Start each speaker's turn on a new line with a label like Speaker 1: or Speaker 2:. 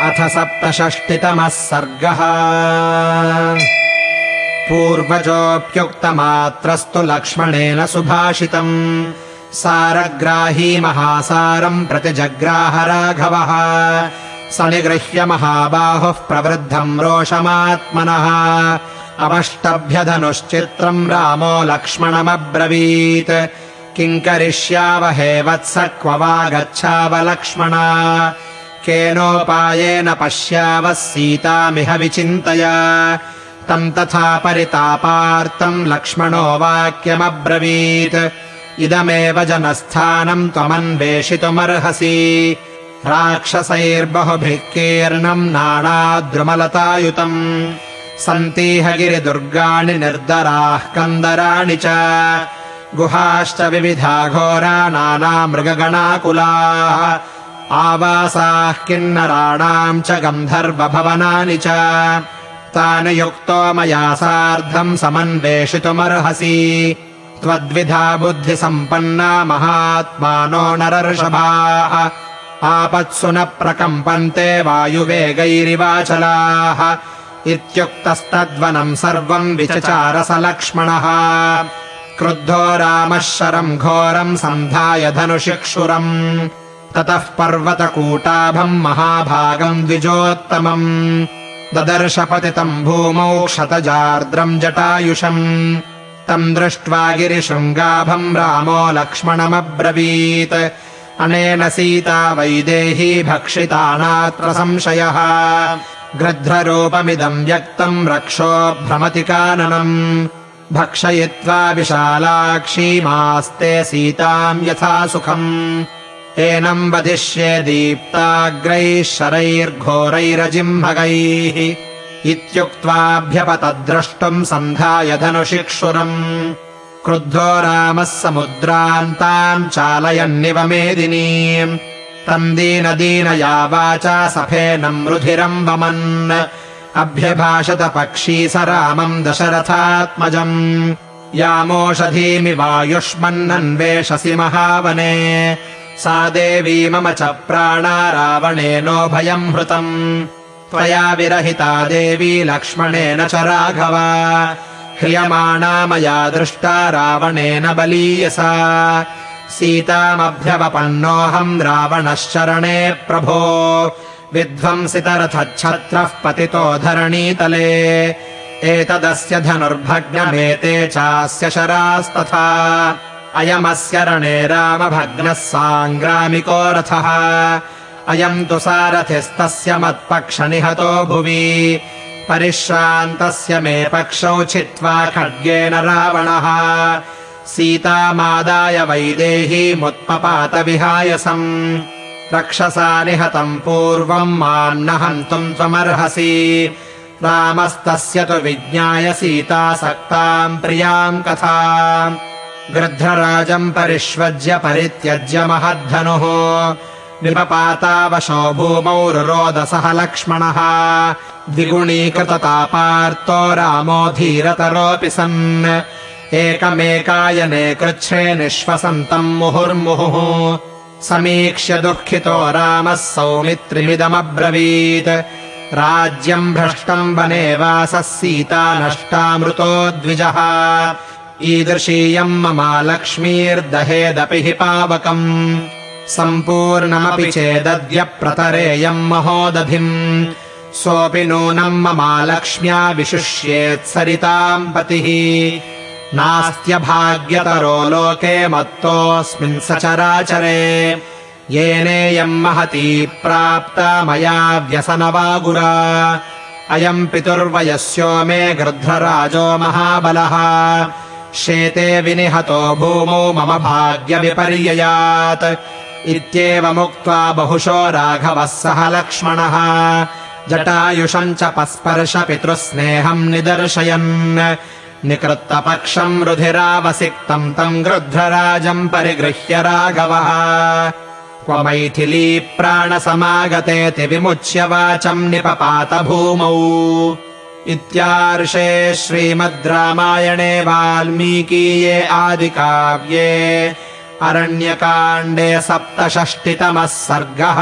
Speaker 1: अथ सप्तषष्टितमः सर्गः। पूर्वजोऽप्युक्तमात्रस्तु लक्ष्मणेन सुभाषितम्। सारग्राही महासारम् प्रतिजग्राह राघवः स निगृह्य महाबाहुः प्रवृद्धम् रोषमात्मनः। अवष्टभ्यधनुश्चित्रम् रामो लक्ष्मणमब्रवीत्। किम् करिष्यावहे वत्स क्व वा गच्छावलक्ष्मण केनोपायेन पश्यावः सीतामिह विचिन्तय। तम् तथा परितापार्तम् लक्ष्मणो वाक्यमब्रवीत्। इदमेव जनस्थानम् त्वमन्वेषितुमर्हसि। राक्षसैर्बहुभिः कीर्णम् नाणाद्रुमलतायुतम् सन्तीह गिरिदुर्गाणि निर्दराः कन्दराणि च। गुहाश्च विविधा घोरा नानामृगगणाकुलाः आवासाः किन्नराणाम् च गन्धर्वभवनानि च। तानि युक्तो मया सार्धम् समन्वेषितुमर्हसि। त्वद्विधा बुद्धिसम्पन्ना महात्मानो नरर्षभाः। आपत्सु न प्रकम्पन्ते वायुवेगैरिवाचलाः। इत्युक्तस्तद्वनम् सर्वम् विचचार स लक्ष्मणः क्रुद्धो रामः शरम् घोरम् सन्धाय धनुषिक्षुरम् ततः पर्वतकूटाभम् महाभागम् द्विजोत्तमम्। ददर्श पतितम् भूमौ क्षतजार्द्रम् जटायुषम्। तम् दृष्ट्वा गिरिशृङ्गाभम् रामो लक्ष्मणमब्रवीत्। अनेन सीता वैदेही भक्षितानात्र संशयः। गृध्ररूपमिदम् व्यक्तम् रक्षो भ्रमति काननम् भक्षयित्वा विशालाक्षीमास्ते सीताम् यथा सुखम् एनम् वधिष्ये दीप्ताग्रैः शरैर्घोरैरजिम्भगैः इत्युक्त्वाभ्यपतद्रष्टुम् सन्धाय धनुषिक्षुरम्। क्रुद्धो रामः समुद्रान्ताम् चालयन्निव मेदिनीम् तम् दीनदीनया वाचा सफेनम् रुधिरम् वमन्। अभ्यभाषत पक्षी स रामम् दशरथात्मजम्। यामोषधीमिवायुष्मन्नन्वेषसि महावने सा देवी मम च प्राणा रावणेनोभयम् हृतम्। त्वया विरहिता देवी लक्ष्मणेन च राघव। ह्रियमाणा मया दृष्टा रावणेन बलीयसा सीतामभ्यवपन्नोऽहम् रावणश्चरणे प्रभो। विध्वंसितरथच्छत्रः पतितो धरणीतले। एतदस्य धनुर्भग्नमेते चास्य शरास्तथा अयमस्य रणे रामभग्नः साङ्ग्रामिको रथः। अयम् तु सारथिस्तस्य मत्पक्षनिहतो भुवि। परिश्रान्तस्य मे पक्षौ छित्त्वा खड्गेन रावणः। सीतामादाय वैदेहीमुत्पपात विहायसम् रक्षसा निहतम् पूर्वम् माम् न हन्तुम् त्वमर्हसि। रामस्तस्य तु विज्ञाय सीतासक्ताम् प्रियाम् कथा गृध्रराजम् परिष्वज्य परित्यज्य महद्धनुः। निपपातावशो भूमौ रुरोदसः लक्ष्मणः। द्विगुणीकृततापार्तो रामो धीरतरोऽपि सन्। एकमेकायने कृच्छ्रे निःश्वसन्तम् मुहुर्मुहुः। समीक्ष्य दुःखितो रामः सौमित्रिमिदमब्रवीत्। राज्यम् भ्रष्टम् वने वासः सीता नष्टामृतो द्विजः ईदृशीयम् मम लक्ष्मीर्दहेदपि हि पावकम्। सम्पूर्णमपि चेदद्य प्रतरेयम् महोदधिम्। सोऽपि नूनम् मम लक्ष्म्या विशुष्येत्सरिताम् पतिः। नास्त्यभाग्यतरो लोके मत्तोऽस्मिन् सचराचरे। येनेयम् महती प्राप्ता मया व्यसनवागुरा। अयम् पितुर्वयस्यो मे गृध्रराजो महाबलः शेते विनिहतो भूमौ मम भाग्यविपर्ययात्। इत्येवमुक्त्वा बहुशो राघवः सह लक्ष्मणः। जटायुषम् च पस्पर्श पितृस्नेहम् निदर्शयन्। निकृत्तपक्षम् रुधिरावसिक्तम् तम् गृध्रराजम् परिगृह्य राघवः। क्व मैथिली प्राणसमागतेति विमुच्य वाचम् निपपात भूमौ इत्यार्षे श्रीमद् रामायणे वाल्मीकीये आदिकाव्ये अरण्यकाण्डे सप्तषष्टितमः सर्गः